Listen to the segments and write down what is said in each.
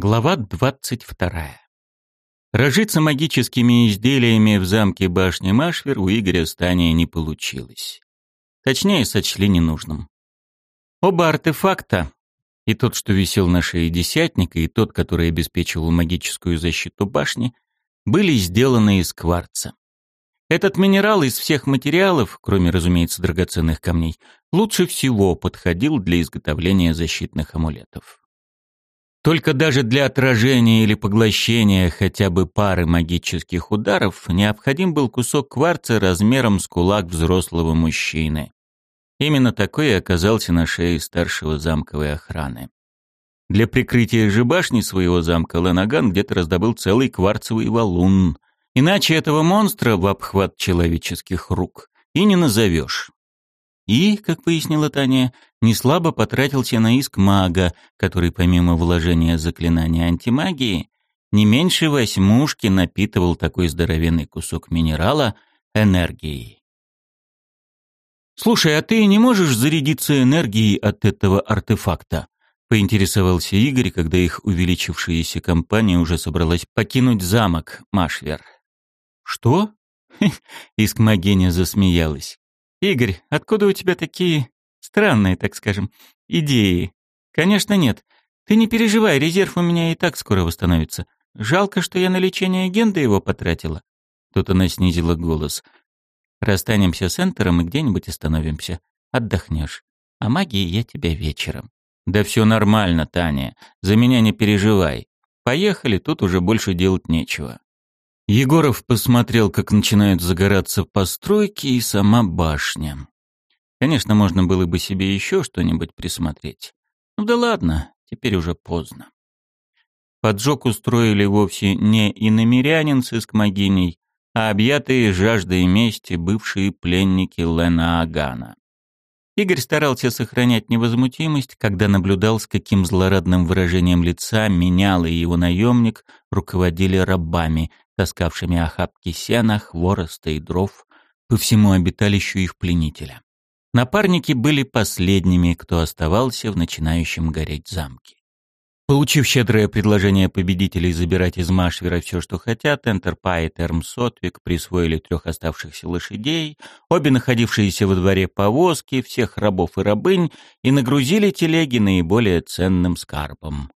Глава двадцать вторая. Рожиться магическими изделиями в замке башни Машвер у Игоря Стания не получилось. Точнее, сочли ненужным. Оба артефакта, и тот, что висел на шее десятника, и тот, который обеспечивал магическую защиту башни, были сделаны из кварца. Этот минерал из всех материалов, кроме, разумеется, драгоценных камней, лучше всего подходил для изготовления защитных амулетов. Только даже для отражения или поглощения хотя бы пары магических ударов необходим был кусок кварца размером с кулак взрослого мужчины. Именно такой и оказался на шее старшего замковой охраны. Для прикрытия же башни своего замка Ленаган где-то раздобыл целый кварцевый валун. Иначе этого монстра в обхват человеческих рук и не назовешь. И, как пояснила Таня, не слабо потратился на иск мага, который помимо вложения заклинания антимагии, не меньше восьмушки напитывал такой здоровенный кусок минерала энергией. «Слушай, а ты не можешь зарядиться энергией от этого артефакта?» — поинтересовался Игорь, когда их увеличившаяся компания уже собралась покинуть замок Машвер. «Что?» — Искмогеня засмеялась. «Игорь, откуда у тебя такие странные, так скажем, идеи?» «Конечно нет. Ты не переживай, резерв у меня и так скоро восстановится. Жалко, что я на лечение Генда его потратила». Тут она снизила голос. «Расстанемся с Энтером и где-нибудь остановимся. Отдохнешь. А магии я тебя вечером». «Да все нормально, Таня. За меня не переживай. Поехали, тут уже больше делать нечего». Егоров посмотрел, как начинают загораться постройки и сама башня. Конечно, можно было бы себе еще что-нибудь присмотреть. Ну да ладно, теперь уже поздно. Поджог устроили вовсе не иномирянин с искмогиней, а объятые жаждой мести бывшие пленники Лена Агана. Игорь старался сохранять невозмутимость, когда наблюдал, с каким злорадным выражением лица менял и его наемник руководили рабами, таскавшими охапки сена, хвороста и дров по всему обиталищу их пленителя. Напарники были последними, кто оставался в начинающем гореть замке. Получив щедрое предложение победителей забирать из Машвера все, что хотят, Энтерпай и Терм Сотвик присвоили трех оставшихся лошадей, обе находившиеся во дворе повозки, всех рабов и рабынь, и нагрузили телеги наиболее ценным скарбом.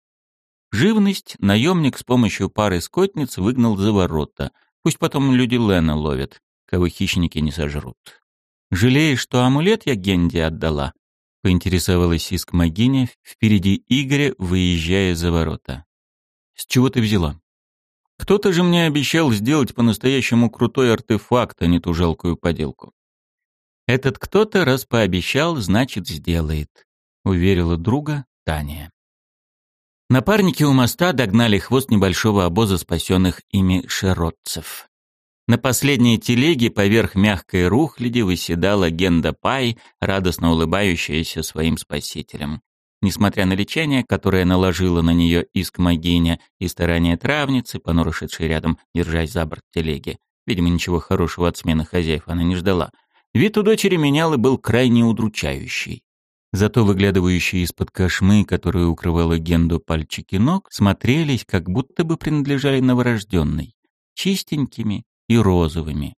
Живность наемник с помощью пары скотниц выгнал за ворота. Пусть потом люди Лена ловят, кого хищники не сожрут. «Жалеешь, что амулет я Генди отдала?» — поинтересовалась иск Магиня впереди Игоря, выезжая за ворота. «С чего ты взяла?» «Кто-то же мне обещал сделать по-настоящему крутой артефакт, а не ту жалкую поделку». «Этот кто-то раз пообещал, значит, сделает», — уверила друга Таня. Напарники у моста догнали хвост небольшого обоза спасенных ими шеротцев. На последней телеге поверх мягкой рухляди выседала Генда Пай, радостно улыбающаяся своим спасителям. Несмотря на лечение, которое наложила на нее иск могиня и старания травницы, понуршедшей рядом, держась за борт телеги, видимо, ничего хорошего от смены хозяев она не ждала, вид у дочери менял и был крайне удручающий. Зато выглядывающие из-под кошмы, которые укрывала Генду пальчики ног, смотрелись, как будто бы принадлежали новорожденной, чистенькими и розовыми.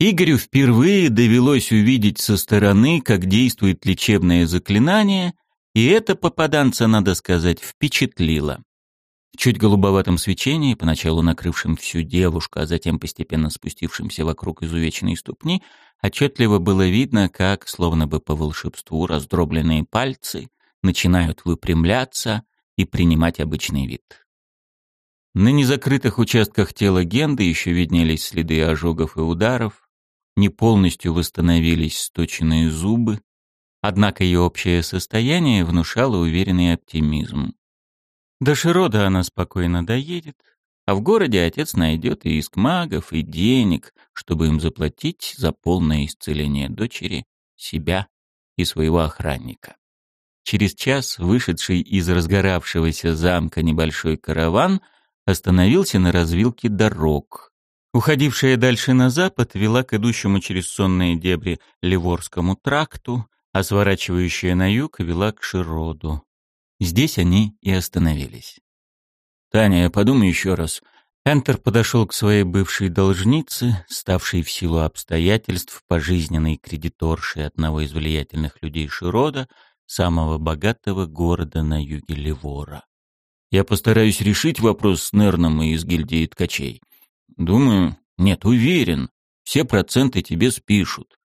Игорю впервые довелось увидеть со стороны, как действует лечебное заклинание, и это попаданца, надо сказать, впечатлило. В чуть голубоватом свечении, поначалу накрывшем всю девушку, а затем постепенно спустившимся вокруг изувеченной ступни, отчетливо было видно, как, словно бы по волшебству, раздробленные пальцы начинают выпрямляться и принимать обычный вид. На незакрытых участках тела Генды еще виднелись следы ожогов и ударов, не полностью восстановились сточенные зубы, однако ее общее состояние внушало уверенный оптимизм. До Широда она спокойно доедет, а в городе отец найдет и иск магов, и денег, чтобы им заплатить за полное исцеление дочери, себя и своего охранника. Через час вышедший из разгоравшегося замка небольшой караван остановился на развилке дорог. Уходившая дальше на запад вела к идущему через сонные дебри Ливорскому тракту, а сворачивающая на юг вела к Широду. Здесь они и остановились. «Таня, я подумаю еще раз». Энтер подошел к своей бывшей должнице, ставшей в силу обстоятельств пожизненной кредиторши одного из влиятельных людей Широда, самого богатого города на юге Ливора. «Я постараюсь решить вопрос с Нерном и из гильдии ткачей. Думаю, нет, уверен, все проценты тебе спишут.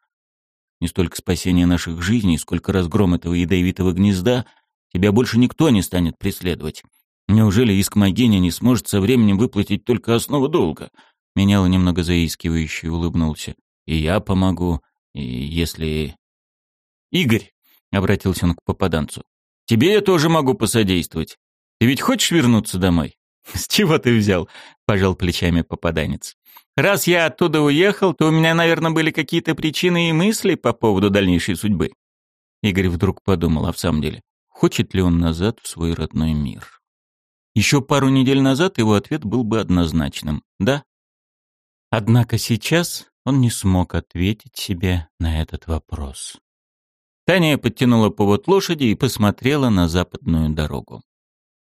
Не столько спасение наших жизней, сколько разгром этого ядовитого гнезда, тебя больше никто не станет преследовать. Неужели иск Магиня не сможет со временем выплатить только основу долга? Меняла немного заискивающе улыбнулся. И я помогу, и если... Игорь, — обратился он к попаданцу, — тебе я тоже могу посодействовать. Ты ведь хочешь вернуться домой? «С чего ты взял?» — пожал плечами попаданец. «Раз я оттуда уехал, то у меня, наверное, были какие-то причины и мысли по поводу дальнейшей судьбы». Игорь вдруг подумал, а в самом деле, хочет ли он назад в свой родной мир? Еще пару недель назад его ответ был бы однозначным «да». Однако сейчас он не смог ответить себе на этот вопрос. Таня подтянула повод лошади и посмотрела на западную дорогу.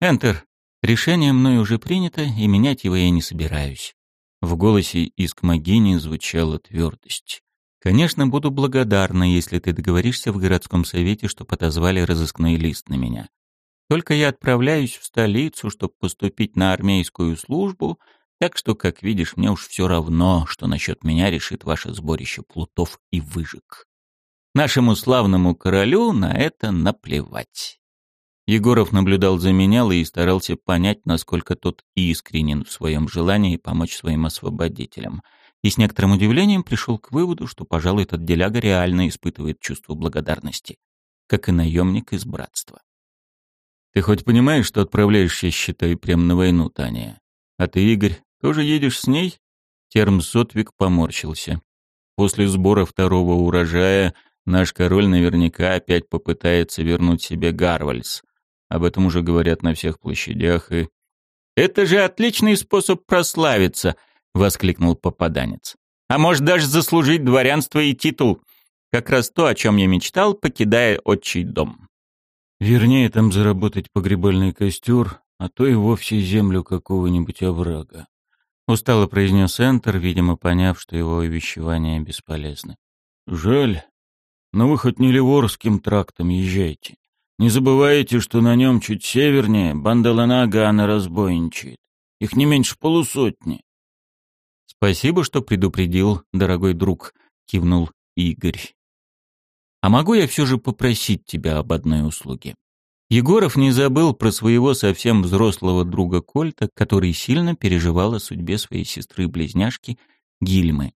«Энтер, Решение мной уже принято, и менять его я не собираюсь. В голосе Искмогини звучала твердость. Конечно, буду благодарна, если ты договоришься в городском совете, чтобы отозвали разыскной лист на меня. Только я отправляюсь в столицу, чтобы поступить на армейскую службу, так что, как видишь, мне уж все равно, что насчет меня решит ваше сборище плутов и выжиг. Нашему славному королю на это наплевать. Егоров наблюдал за менялой и старался понять, насколько тот искренен в своем желании помочь своим освободителям. И с некоторым удивлением пришел к выводу, что, пожалуй, этот деляга реально испытывает чувство благодарности, как и наемник из братства. «Ты хоть понимаешь, что отправляешься, считай, прямо на войну, Таня? А ты, Игорь, тоже едешь с ней?» Терм Сотвик поморщился. «После сбора второго урожая наш король наверняка опять попытается вернуть себе Гарвальс, об этом уже говорят на всех площадях и... «Это же отличный способ прославиться!» — воскликнул попаданец. «А может даже заслужить дворянство и титул. Как раз то, о чем я мечтал, покидая отчий дом». «Вернее, там заработать погребальный костер, а то и вовсе землю какого-нибудь оврага», — устало произнес Энтер, видимо, поняв, что его увещевания бесполезны. «Жаль, но вы хоть не Ливорским трактом езжайте. Не забывайте, что на нем чуть севернее банда Ланагана разбойничает. Их не меньше полусотни. «Спасибо, что предупредил, дорогой друг», — кивнул Игорь. «А могу я все же попросить тебя об одной услуге?» Егоров не забыл про своего совсем взрослого друга Кольта, который сильно переживал о судьбе своей сестры-близняшки Гильмы.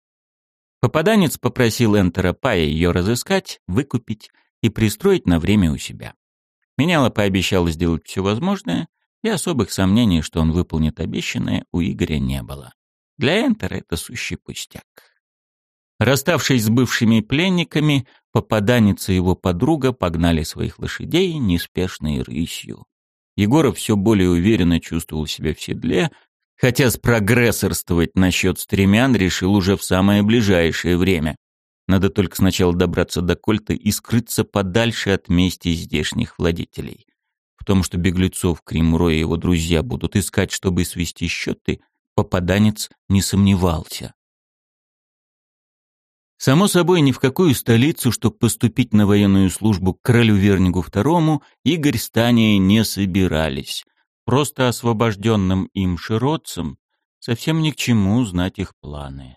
Попаданец попросил Энтера Пая ее разыскать, выкупить и пристроить на время у себя. Меняла пообещала сделать все возможное, и особых сомнений, что он выполнит обещанное, у Игоря не было. Для Энтера это сущий пустяк. Расставшись с бывшими пленниками, попаданец и его подруга погнали своих лошадей неспешной рысью. Егоров все более уверенно чувствовал себя в седле, хотя спрогрессорствовать насчет стремян решил уже в самое ближайшее время. Надо только сначала добраться до Кольта и скрыться подальше от мести здешних владетелей. В том, что беглецов Кримро и его друзья будут искать, чтобы свести счеты, попаданец не сомневался. Само собой, ни в какую столицу, чтобы поступить на военную службу к королю Вернигу II, Игорь с Таней не собирались. Просто освобожденным им широтцам совсем ни к чему знать их планы.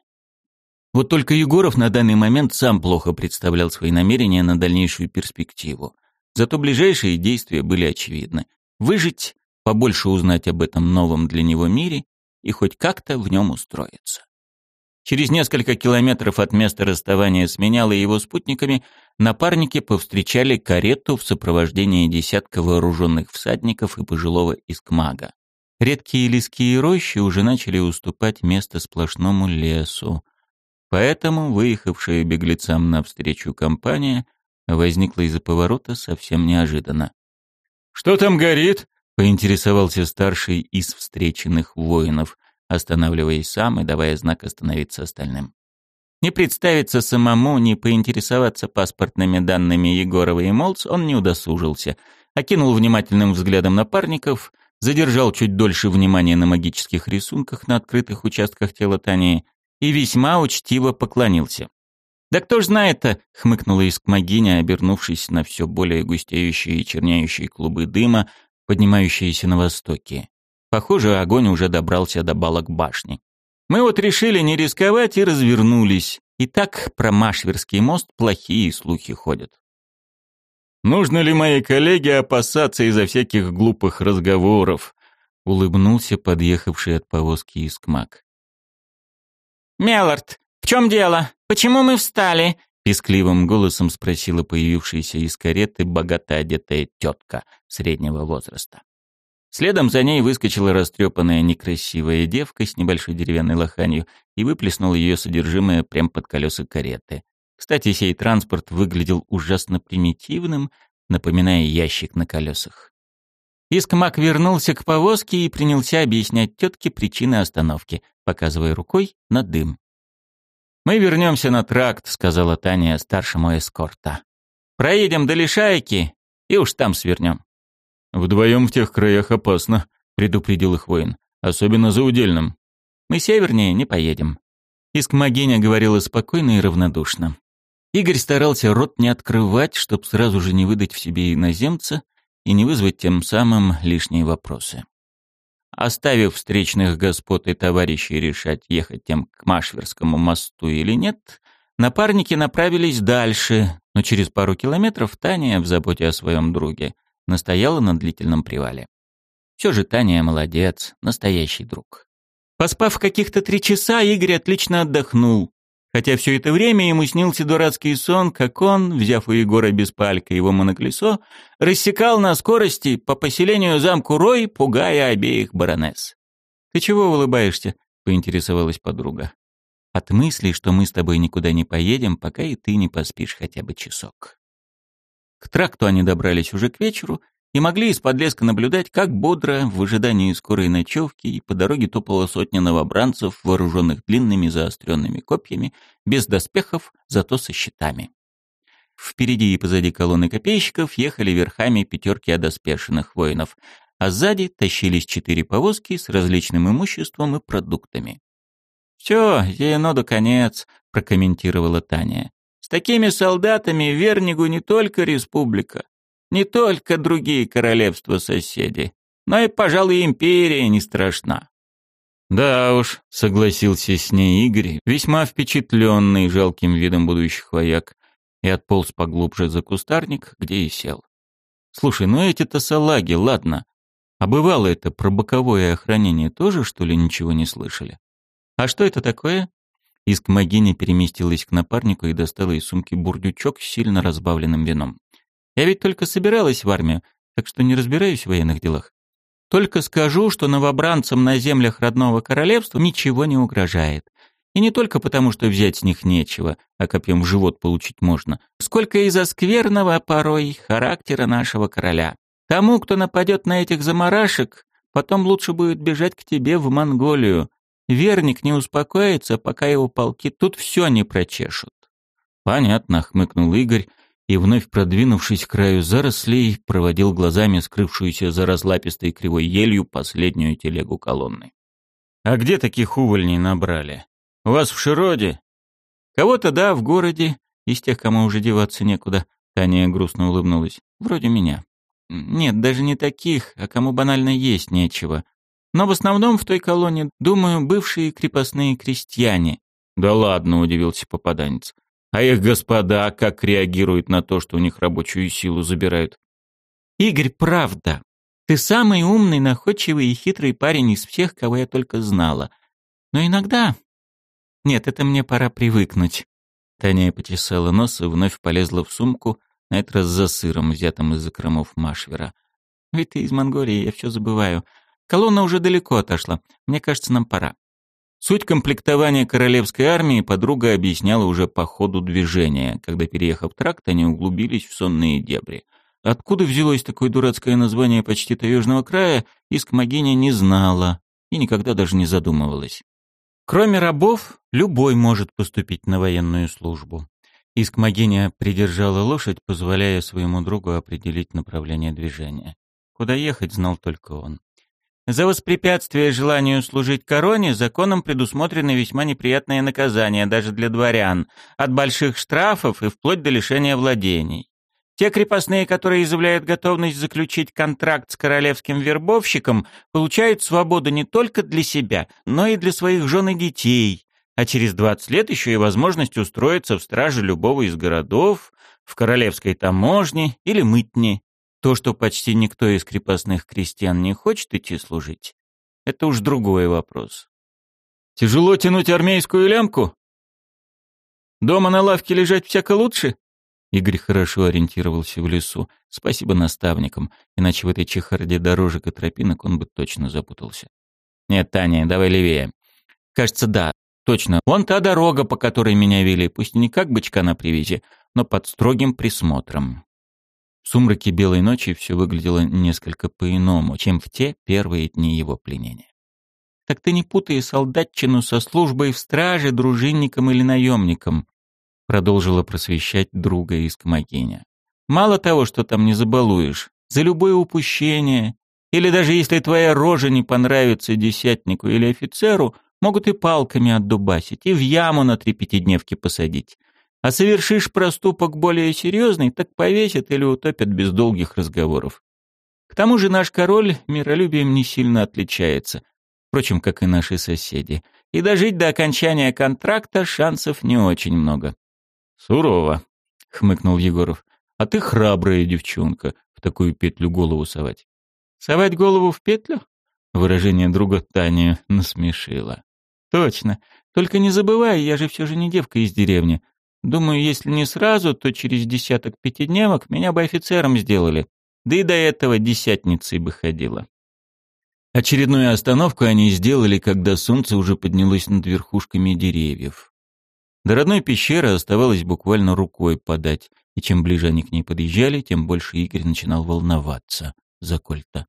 Вот только Егоров на данный момент сам плохо представлял свои намерения на дальнейшую перспективу. Зато ближайшие действия были очевидны. Выжить, побольше узнать об этом новом для него мире и хоть как-то в нем устроиться. Через несколько километров от места расставания с Менял и его спутниками напарники повстречали карету в сопровождении десятка вооруженных всадников и пожилого искмага. Редкие лески рощи уже начали уступать место сплошному лесу, Поэтому выехавшая беглецам навстречу компания возникла из-за поворота совсем неожиданно. «Что там горит?» — поинтересовался старший из встреченных воинов, останавливаясь сам и давая знак остановиться остальным. Не представиться самому, не поинтересоваться паспортными данными Егорова и Молц он не удосужился. окинул внимательным взглядом напарников, задержал чуть дольше внимания на магических рисунках на открытых участках тела Тани и весьма учтиво поклонился. «Да кто ж знает-то!» — хмыкнула искмогиня, обернувшись на все более густеющие и черняющие клубы дыма, поднимающиеся на востоке. Похоже, огонь уже добрался до балок башни. Мы вот решили не рисковать и развернулись. И так про Машверский мост плохие слухи ходят. «Нужно ли моей коллеге опасаться из-за всяких глупых разговоров?» — улыбнулся подъехавший от повозки Искмак. «Меллард, в чем дело? Почему мы встали?» — пискливым голосом спросила появившаяся из кареты богато одетая тетка среднего возраста. Следом за ней выскочила растрепанная некрасивая девка с небольшой деревянной лоханью и выплеснула ее содержимое прямо под колеса кареты. Кстати, сей транспорт выглядел ужасно примитивным, напоминая ящик на колесах. Искмак вернулся к повозке и принялся объяснять тетке причины остановки, показывая рукой на дым. «Мы вернемся на тракт», — сказала Таня старшему эскорта. «Проедем до Лишайки и уж там свернем». «Вдвоем в тех краях опасно», — предупредил их воин. «Особенно за удельным». «Мы севернее не поедем». Искмогиня говорила спокойно и равнодушно. Игорь старался рот не открывать, чтобы сразу же не выдать в себе иноземца и не вызвать тем самым лишние вопросы. Оставив встречных господ и товарищей решать, ехать тем к Машверскому мосту или нет, напарники направились дальше, но через пару километров Таня, в заботе о своем друге, настояла на длительном привале. Все же Таня молодец, настоящий друг. Поспав каких-то три часа, Игорь отлично отдохнул. Хотя все это время ему снился дурацкий сон, как он, взяв у Егора без палька его моноколесо, рассекал на скорости по поселению замку Рой, пугая обеих баронесс. «Ты чего улыбаешься?» — поинтересовалась подруга. «От мысли, что мы с тобой никуда не поедем, пока и ты не поспишь хотя бы часок». К тракту они добрались уже к вечеру и могли из-под леска наблюдать, как бодро, в ожидании скорой ночевки, и по дороге топала сотня новобранцев, вооруженных длинными заостренными копьями, без доспехов, зато со щитами. Впереди и позади колонны копейщиков ехали верхами пятерки одоспешенных воинов, а сзади тащились четыре повозки с различным имуществом и продуктами. «Все, Зееноду конец», — прокомментировала Таня. С такими солдатами Вернигу не только республика, не только другие королевства-соседи, но и, пожалуй, империя не страшна. «Да уж», — согласился с ней Игорь, весьма впечатленный жалким видом будущих вояк, и отполз поглубже за кустарник, где и сел. «Слушай, ну эти-то салаги, ладно. А бывало это про боковое охранение тоже, что ли, ничего не слышали? А что это такое?» Искмогиня переместилась к напарнику и достала из сумки бурдючок с сильно разбавленным вином. «Я ведь только собиралась в армию, так что не разбираюсь в военных делах. Только скажу, что новобранцам на землях родного королевства ничего не угрожает. И не только потому, что взять с них нечего, а копьем в живот получить можно, сколько из-за скверного порой характера нашего короля. Тому, кто нападет на этих заморашек, потом лучше будет бежать к тебе в Монголию, Верник не успокоится, пока его полки тут все не прочешут. Понятно, хмыкнул Игорь и, вновь продвинувшись к краю зарослей, проводил глазами скрывшуюся за разлапистой кривой елью последнюю телегу колонны. «А где таких увольней набрали? У вас в Широде?» «Кого-то, да, в городе. Из тех, кому уже деваться некуда», — Таня грустно улыбнулась. «Вроде меня». «Нет, даже не таких, а кому банально есть нечего. Но в основном в той колонии, думаю, бывшие крепостные крестьяне. Да ладно, удивился попаданец. А их господа как реагируют на то, что у них рабочую силу забирают? Игорь, правда. Ты самый умный, находчивый и хитрый парень из всех, кого я только знала. Но иногда... Нет, это мне пора привыкнуть. Таня почесала нос и вновь полезла в сумку, на этот раз за сыром, взятым из закромов Машвера. Ведь ты из Монголии, я все забываю. Колонна уже далеко отошла. Мне кажется, нам пора. Суть комплектования королевской армии подруга объясняла уже по ходу движения, когда, переехав тракт, они углубились в сонные дебри. Откуда взялось такое дурацкое название почти таежного края, Искмогиня не знала и никогда даже не задумывалась. Кроме рабов, любой может поступить на военную службу. Искмогиня придержала лошадь, позволяя своему другу определить направление движения. Куда ехать, знал только он. За воспрепятствие желанию служить короне законом предусмотрены весьма неприятные наказания даже для дворян, от больших штрафов и вплоть до лишения владений. Те крепостные, которые изъявляют готовность заключить контракт с королевским вербовщиком, получают свободу не только для себя, но и для своих жен и детей, а через 20 лет еще и возможность устроиться в страже любого из городов, в королевской таможне или мытне. То, что почти никто из крепостных крестьян не хочет идти служить, это уж другой вопрос. Тяжело тянуть армейскую лямку? Дома на лавке лежать всяко лучше? Игорь хорошо ориентировался в лесу. Спасибо наставникам, иначе в этой чехарде дорожек и тропинок он бы точно запутался. Нет, Таня, давай левее. Кажется, да, точно. Вон та дорога, по которой меня вели, пусть не как бычка на привязи, но под строгим присмотром. В сумраке белой ночи все выглядело несколько по-иному, чем в те первые дни его пленения. «Так ты не путай солдатчину со службой в страже, дружинником или наемником», продолжила просвещать друга из Камагиня. «Мало того, что там не забалуешь, за любое упущение, или даже если твоя рожа не понравится десятнику или офицеру, могут и палками отдубасить, и в яму на три пятидневки посадить. А совершишь проступок более серьезный, так повесят или утопят без долгих разговоров. К тому же наш король миролюбием не сильно отличается, впрочем, как и наши соседи. И дожить до окончания контракта шансов не очень много. «Сурово», — хмыкнул Егоров. «А ты храбрая девчонка, в такую петлю голову совать». «Совать голову в петлю?» Выражение друга Тани насмешило. «Точно. Только не забывай, я же все же не девка из деревни. Думаю, если не сразу, то через десяток пятидневок меня бы офицером сделали. Да и до этого десятницей бы ходила. Очередную остановку они сделали, когда солнце уже поднялось над верхушками деревьев. До родной пещеры оставалось буквально рукой подать, и чем ближе они к ней подъезжали, тем больше Игорь начинал волноваться за Кольта.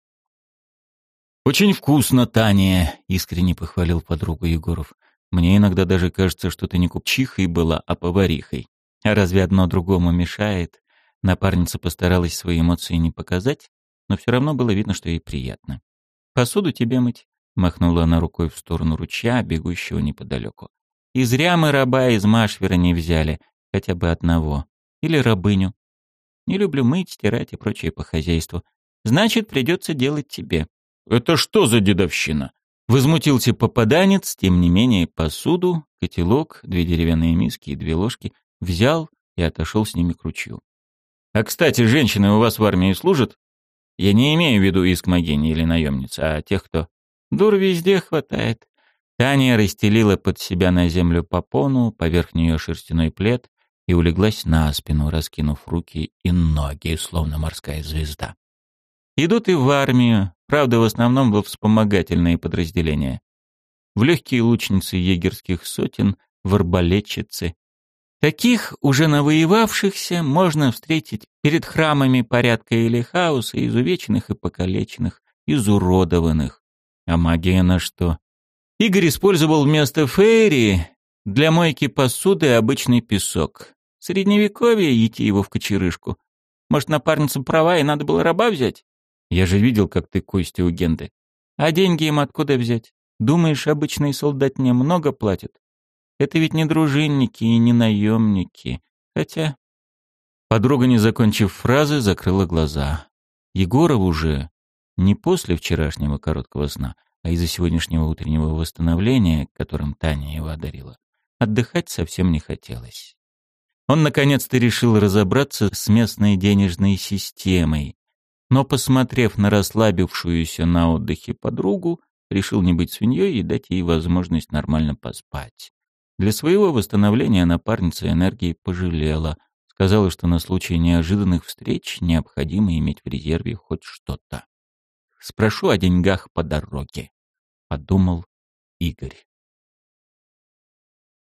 «Очень вкусно, Таня!» — искренне похвалил подругу Егоров. Мне иногда даже кажется, что ты не купчихой была, а поварихой. А разве одно другому мешает? Напарница постаралась свои эмоции не показать, но все равно было видно, что ей приятно. «Посуду тебе мыть», — махнула она рукой в сторону ручья, бегущего неподалеку. «И зря мы раба из Машвера не взяли, хотя бы одного. Или рабыню. Не люблю мыть, стирать и прочее по хозяйству. Значит, придется делать тебе». «Это что за дедовщина?» Возмутился попаданец, тем не менее посуду, котелок, две деревянные миски и две ложки взял и отошел с ними к ручью. «А, кстати, женщины у вас в армии служат? Я не имею в виду искмогини или наемниц, а тех, кто...» «Дур везде хватает». Таня расстелила под себя на землю попону, поверх нее шерстяной плед и улеглась на спину, раскинув руки и ноги, словно морская звезда. Идут и в армию, правда, в основном во вспомогательные подразделения. В легкие лучницы егерских сотен, в арбалетчицы. Таких, уже навоевавшихся, можно встретить перед храмами порядка или хаоса, изувеченных и покалеченных, изуродованных. А магия на что? Игорь использовал вместо фейри для мойки посуды обычный песок. Средневековье идти его в кочерышку. Может, напарница права и надо было раба взять? Я же видел, как ты кости у Генды. А деньги им откуда взять? Думаешь, обычные солдат мне много платят? Это ведь не дружинники и не наемники. Хотя... Подруга, не закончив фразы, закрыла глаза. Егоров уже не после вчерашнего короткого сна, а из-за сегодняшнего утреннего восстановления, которым Таня его одарила, отдыхать совсем не хотелось. Он наконец-то решил разобраться с местной денежной системой, но, посмотрев на расслабившуюся на отдыхе подругу, решил не быть свиньей и дать ей возможность нормально поспать. Для своего восстановления напарница энергии пожалела, сказала, что на случай неожиданных встреч необходимо иметь в резерве хоть что-то. «Спрошу о деньгах по дороге», — подумал Игорь.